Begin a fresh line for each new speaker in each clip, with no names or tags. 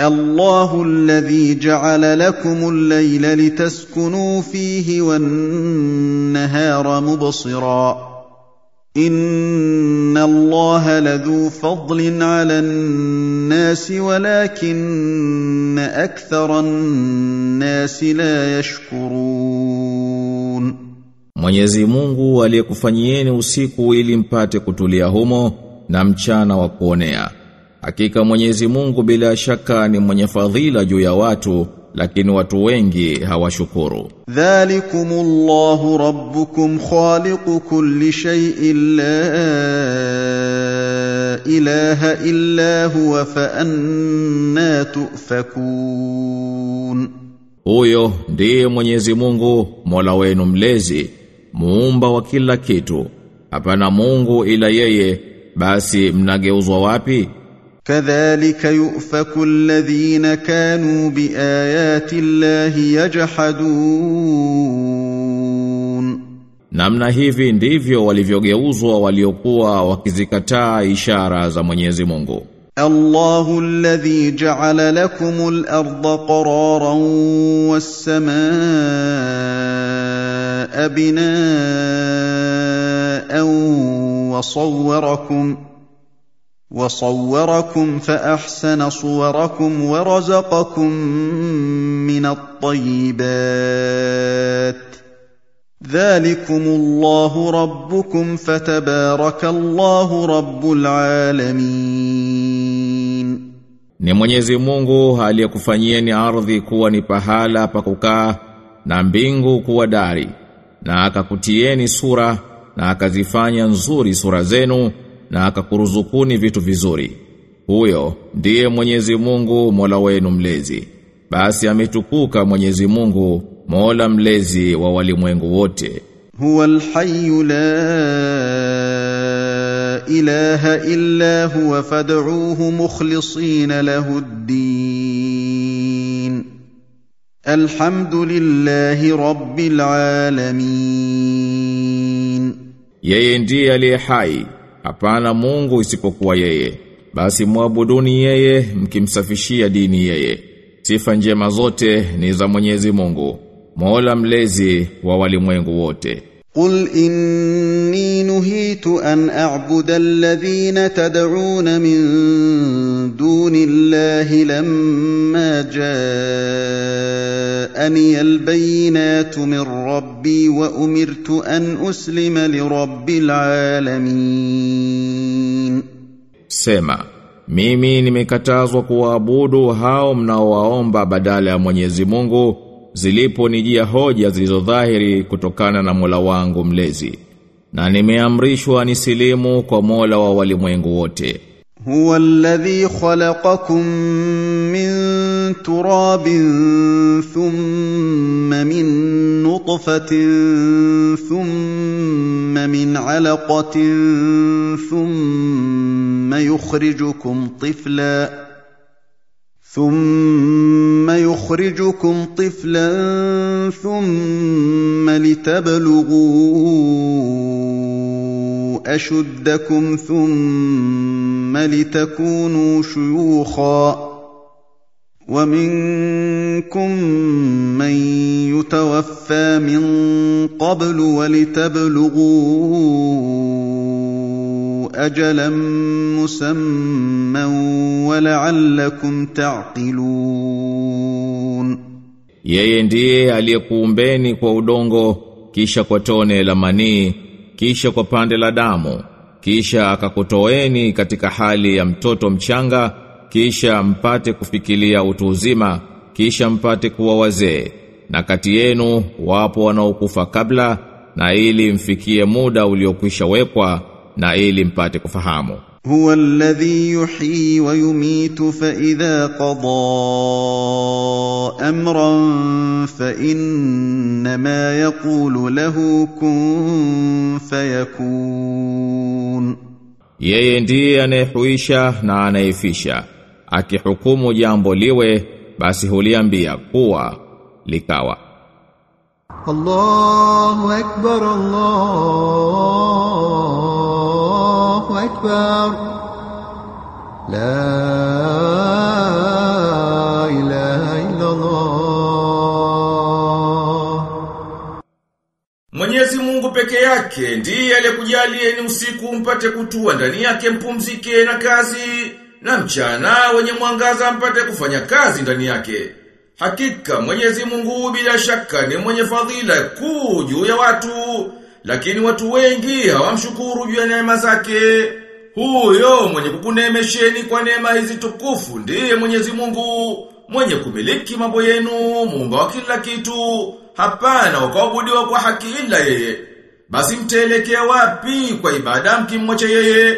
الله الذي جعل لكم الليل لتسكنوا فيه والنهار مبصرا إن الله لذو فضل على الناس ولكن أكثر الناس لا يشكرون
Mwenyezi Mungu aliyekufanyieni usiku ili mpate kutulia humo na mchana wa kuonea. Hakika Mwenyezi Mungu bila shaka ni mwenye fadhila juu ya watu lakini watu wengi hawashukuru.
Dhalikumullahu rabbukum khaliqu kulli shay'in la ilaha illa huwa fa anna tufakun.
Huyo ndiye Mwenyezi Mungu, Mola wenu mlezi, muumba wa kila kitu. Hapana Mungu ila yeye, basi mnageuzwa wapi?
كذلك يؤفك الذين كانوا بايات الله يجحدون
Namna hivi ndivyo walivyogeuzwa waliokuwa wakizikataa ishara za Mwenyezi Mungu.
الله الذي جعل لكم الارض قرارا والسماء بناء وصوركم وصوركم فاحسن صوركم ورزقكم من الطيبات ذلكم الله ربكم فتبارك الله رب العالمين
Ni Mwenyezi Mungu aliyekufanyieni ardhi kuwa ni pahala pa kukaa na mbingu kuwa dari na akakutieni sura na akazifanya nzuri sura zenu na akakuruzukuni vitu vizuri. Huyo ndiye Mwenyezi Mungu Mola wenu mlezi. Basi ametukuka Mwenyezi Mungu Mola mlezi wa walimwengu wote.
Huwa alhayyu la ilaha illa huwa fad'uuhu mukhlisina lahu ad-din. Alhamdulillahi rabbil alamin.
Yeye ndiye aliye hai hapana Mungu isipokuwa yeye. Basi muabuduni yeye mkimsafishia dini yeye. Sifa njema zote ni za Mwenyezi Mungu, Mola mlezi wa walimwengu wote.
قل اني نهيت ان اعبد الذين تدعون من دون الله لما جاءني البينات من ربي وامرت ان اسلم لرب العالمين
Sema, mimi nimekatazwa kuwaabudu hao mnaowaomba badala ya Mwenyezi Mungu zilipo nijia hoja zilizo dhahiri kutokana na Mola wangu mlezi na nimeamrishwa nisilimu kwa Mola wa walimwengu wote.
Huwa alladhi khalaqakum min turabin thumma min nutfatin thumma min alaqatin thumma yukhrijukum tiflan ثم يخرجكم طفلا ثم لتبلغوا اشدكم ثم لتكونوا شيوخا ومنكم من يتوفى من قبل ولتبلغوا اجلا مسمى ولعلكم تعقلون
Yeye ndiye aliyekuumbeni kwa udongo, kisha kwa tone la manii, kisha kwa pande la damu, kisha akakutoeni katika hali ya mtoto mchanga, kisha mpate kufikilia utu uzima, kisha mpate kuwa wazee. Na kati yenu wapo wanaokufa kabla na ili mfikie muda uliokwisha wekwa na ili mpate kufahamu.
Huwa alladhi yuhyi wa yumitu fa idha qada amran fa inna ma yaqulu lahu kun fayakun.
Yeye ndiye anayehuisha na anayefisha akihukumu jambo liwe basi huliambia kuwa likawa.
Allahu akbar Allah. أكبر لا إله إلا الله Mwenyezi Mungu
peke yake ndiye aliyekujalieni usiku mpate kutua ndani yake mpumzike na kazi na mchana wenye mwangaza mpate kufanya kazi ndani yake. Hakika mwenyezi mungu bila shaka ni mwenye fadhila kuu juu ya watu, lakini watu wengi hawamshukuru juu ya neema zake. Huyo mwenye kukunemesheni kwa neema hizi tukufu ndiye Mwenyezi Mungu, mwenye kumiliki mambo yenu, muumba wa kila kitu, hapana wakaabudiwa kwa haki ila yeye. Basi mtaelekea wapi kwa ibada mkimwacha yeye?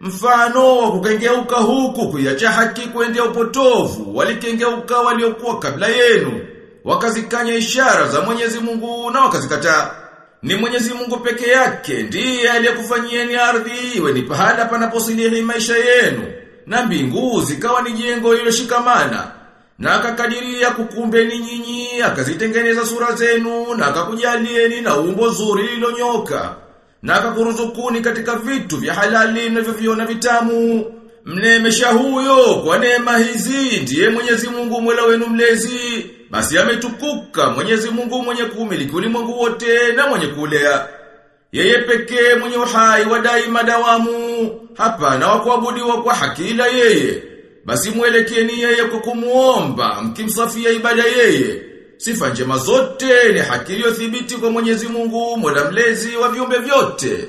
Mfano wa kukengeuka huku kuiacha haki kuendea upotovu, walikengeuka waliokuwa kabla yenu, wakazikanya ishara za Mwenyezi Mungu na wakazikataa. Ni Mwenyezi Mungu peke yake ndiye aliyekufanyieni ardhi iwe ni pahala panaposilihi maisha yenu, na mbingu zikawa ni jengo lililoshikamana. Na akakadiria kukumbeni nyinyi, akazitengeneza sura zenu, na akakujalieni na umbo zuri lililonyoka na akakuruzukuni katika vitu vya halali mnavyoviona vitamu. Mnemesha huyo kwa neema hizi ndiye Mwenyezi Mungu Mola wenu mlezi. Basi ametukuka Mwenyezi Mungu mwenye kumiliki ulimwengu wote na mwenye kulea. Yeye pekee mwenye uhai wa daima dawamu, hapana wa kwa haki ila yeye. Basi mwelekeni yeye kwa kumuomba, mkimsafia ibada yeye. Sifa njema zote ni haki iliyothibiti kwa Mwenyezi Mungu, Mola mlezi wa viumbe vyote.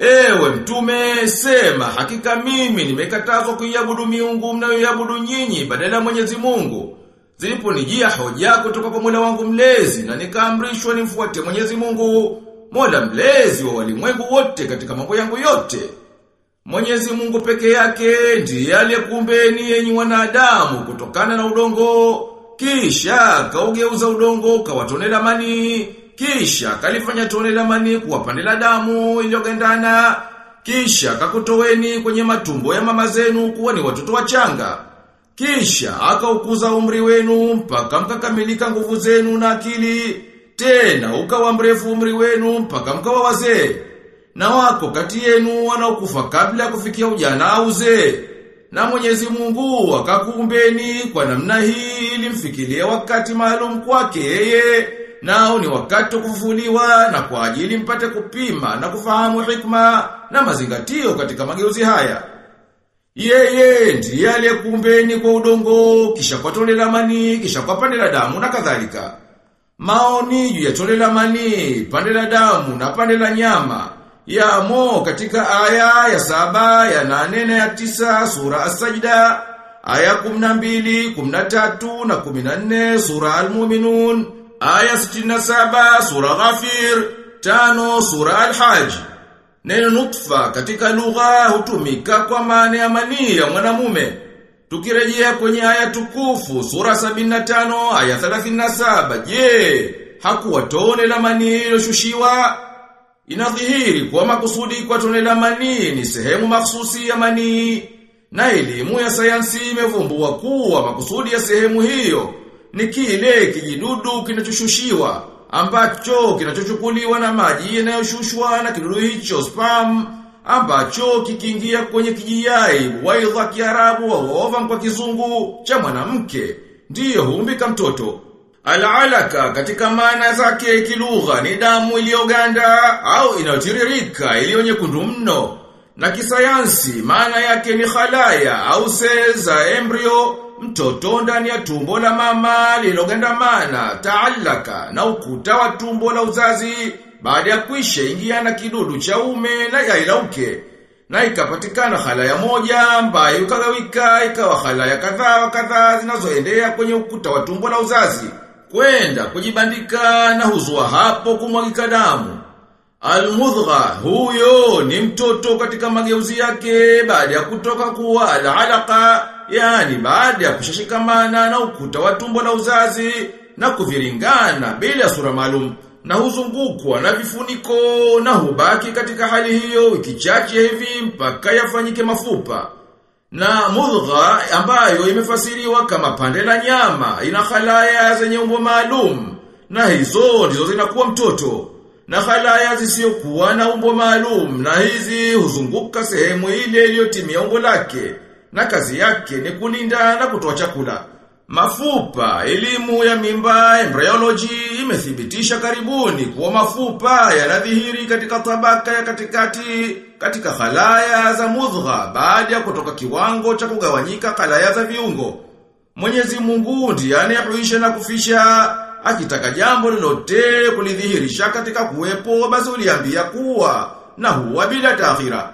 Ewe mtume, sema hakika mimi nimekatazwa kuiabudu miungu mnayoiabudu nyinyi badala ya Mwenyezi Mungu. Ziliponijia hoja kutoka kwa Mola wangu mlezi na nikaamrishwa nimfuate Mwenyezi Mungu, Mola mlezi wa walimwengu wote katika mambo yangu yote. Mwenyezi Mungu peke yake ndiye aliyekuumbeni yenyi wanadamu kutokana na udongo kisha kaugeuza udongo kawatonela mani, kisha kalifanya tone la mani kuwa pande la damu iliyogandana, kisha kakutoweni kwenye matumbo ya mama zenu kuwa ni watoto wachanga. Kisha akaukuza umri wenu mpaka mkakamilika nguvu zenu na akili, tena ukawa mrefu umri wenu mpaka mkawa wazee. Na wako kati yenu wanaokufa kabla ya kufikia ujana au uzee. Na Mwenyezi Mungu akakuumbeni kwa namna hii ili mfikirie wakati maalum kwake yeye nao ni wakati wa kufufuliwa na kwa ajili mpate kupima na kufahamu hikma na mazingatio katika mageuzi haya. Yeye ndiye aliyekumbeni kwa udongo, kisha kwa tone la mani, kisha kwa pande la damu na kadhalika. Maoni juu ya tone la mani, pande la damu na pande la nyama yamo katika aya ya saba, ya nane na ya tisa sura As-Sajda, aya kumnambili, kumnatatu na kuminane sura Al-Muminun, aya sitina saba sura Ghafir, tano sura Al-Hajj. Neno nutfa katika lugha hutumika kwa maana ya manii ya mwanamume. Tukirejea kwenye aya tukufu sura 75 aya 37, je, hakuwa tone la manii iliyoshushiwa? Inadhihiri kwa makusudi kwa tone la manii ni sehemu mahsusi ya manii. Na elimu ya sayansi imevumbua kuwa makusudi ya sehemu hiyo ni kile kijidudu kinachoshushiwa ambacho kinachochukuliwa na maji yanayoshushwa na kidudu hicho spam ambacho kikiingia kwenye kijiyai waidha kiarabu au ovan kwa kizungu cha mwanamke ndiyo huumbika mtoto. Al-alaka katika maana zake kilugha ni damu iliyoganda au inayotiririka iliyo nyekundu mno. Na kisayansi maana yake ni khalaya au seza za embryo mtoto ndani ya tumbo la mama lilogandamana taallaka na ukuta wa tumbo la uzazi baada ya kuisha ingia na kidudu cha ume na yai la uke. Na ikapatikana hala ya moja ambayo ikagawika ikawa khalaya kadhaa wa kadhaa zinazoendea kwenye ukuta wa tumbo la uzazi kwenda kujibandika na huzua hapo kumwagika damu. Al-mudgha huyo ni mtoto katika mageuzi yake baada ya kutoka kuwa al-alaqa yani baada ya kushashikamana na ukuta wa tumbo la uzazi na kuviringana bila sura maalum na huzungukwa na vifuniko na hubaki katika hali hiyo wiki chache hivi mpaka yafanyike mafupa. Na mudgha ambayo imefasiriwa kama pande la nyama ina khalaya zenye umbo maalum na hizo ndizo zinakuwa mtoto. Na khalaya zisiyokuwa na umbo maalum na hizi huzunguka sehemu ile iliyotimia umbo lake na kazi yake ni kulinda na kutoa chakula. Mafupa, elimu ya mimba, embryology imethibitisha karibuni kuwa mafupa yanadhihiri katika tabaka ya katikati katika khalaya za mudgha baada ya kutoka kiwango cha kugawanyika khalaya za viungo. Mwenyezi Mungu ndiye anayehuisha na kufisha, akitaka jambo lolote kulidhihirisha katika kuwepo basi uliambia kuwa na huwa bila taakhira.